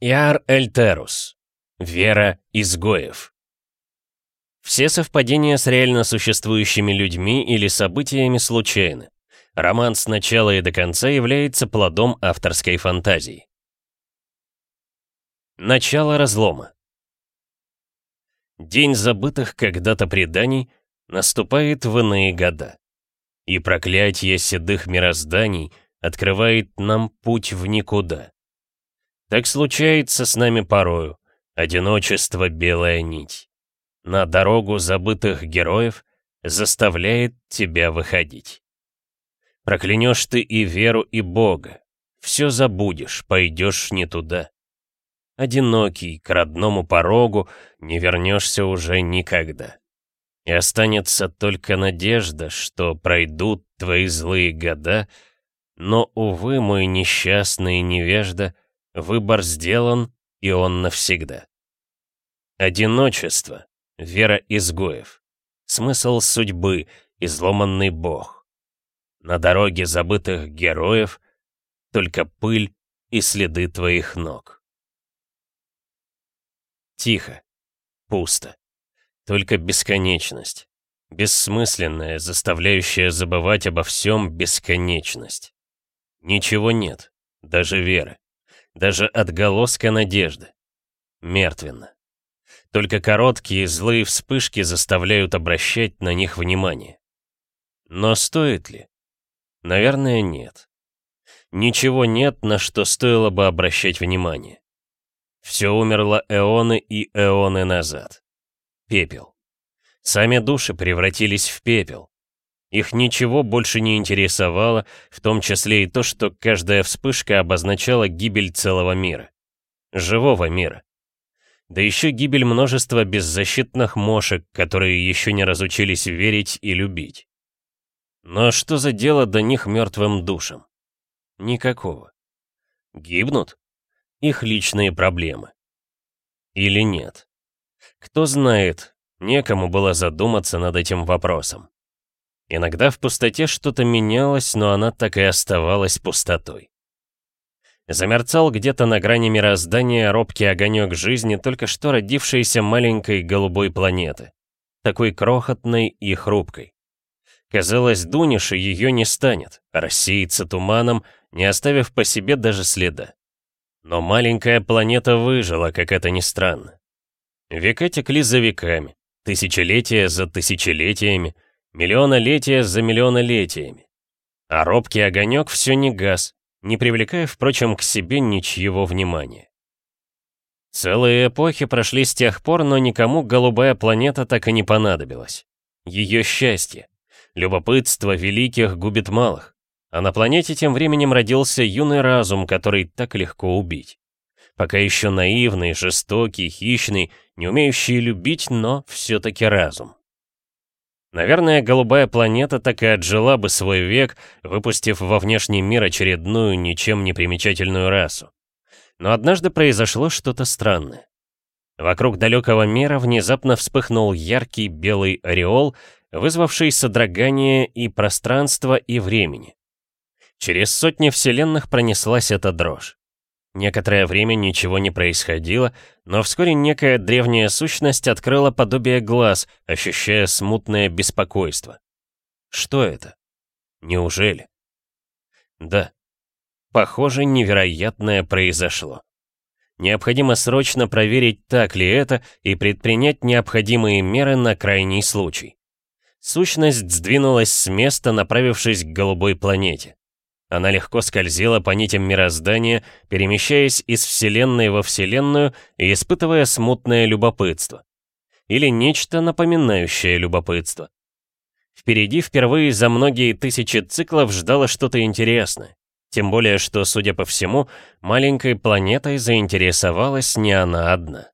Иар Эльтерус. Вера изгоев. Все совпадения с реально существующими людьми или событиями случайны. Роман с начала и до конца является плодом авторской фантазии. Начало разлома. День забытых когда-то преданий наступает в иные года. И проклятие седых мирозданий открывает нам путь в никуда. Так случается с нами порою, одиночество белая нить. На дорогу забытых героев заставляет тебя выходить. Проклянешь ты и веру, и Бога, все забудешь, пойдешь не туда. Одинокий, к родному порогу не вернешься уже никогда. И останется только надежда, что пройдут твои злые года, но, увы, мой несчастный невежда — Выбор сделан, и он навсегда. Одиночество, вера изгоев, смысл судьбы, изломанный бог. На дороге забытых героев только пыль и следы твоих ног. Тихо, пусто, только бесконечность, бессмысленная, заставляющая забывать обо всем бесконечность. Ничего нет, даже веры даже отголоска надежды. Мертвенно. Только короткие злые вспышки заставляют обращать на них внимание. Но стоит ли? Наверное, нет. Ничего нет, на что стоило бы обращать внимание. Все умерло эоны и эоны назад. Пепел. Сами души превратились в пепел. Их ничего больше не интересовало, в том числе и то, что каждая вспышка обозначала гибель целого мира. Живого мира. Да еще гибель множества беззащитных мошек, которые еще не разучились верить и любить. Но что за дело до них мертвым душам? Никакого. Гибнут? Их личные проблемы. Или нет? Кто знает, некому было задуматься над этим вопросом. Иногда в пустоте что-то менялось, но она так и оставалась пустотой. Замерцал где-то на грани мироздания робкий огонек жизни только что родившейся маленькой голубой планеты. Такой крохотной и хрупкой. Казалось, дунешь, и ее не станет, рассеется туманом, не оставив по себе даже следа. Но маленькая планета выжила, как это ни странно. Века текли за веками, тысячелетия за тысячелетиями, Миллионолетия за миллионолетиями. А робкий огонек все не гас, не привлекая, впрочем, к себе ничьего внимания. Целые эпохи прошли с тех пор, но никому голубая планета так и не понадобилась. Ее счастье. Любопытство великих губит малых. А на планете тем временем родился юный разум, который так легко убить. Пока еще наивный, жестокий, хищный, не умеющий любить, но все-таки разум. Наверное, голубая планета так и отжила бы свой век, выпустив во внешний мир очередную, ничем не примечательную расу. Но однажды произошло что-то странное. Вокруг далекого мира внезапно вспыхнул яркий белый ореол, вызвавший содрогание и пространства, и времени. Через сотни вселенных пронеслась эта дрожь. Некоторое время ничего не происходило, но вскоре некая древняя сущность открыла подобие глаз, ощущая смутное беспокойство. Что это? Неужели? Да. Похоже, невероятное произошло. Необходимо срочно проверить, так ли это, и предпринять необходимые меры на крайний случай. Сущность сдвинулась с места, направившись к голубой планете. Она легко скользила по нитям мироздания, перемещаясь из Вселенной во Вселенную и испытывая смутное любопытство. Или нечто напоминающее любопытство. Впереди впервые за многие тысячи циклов ждало что-то интересное. Тем более, что, судя по всему, маленькой планетой заинтересовалась не она одна.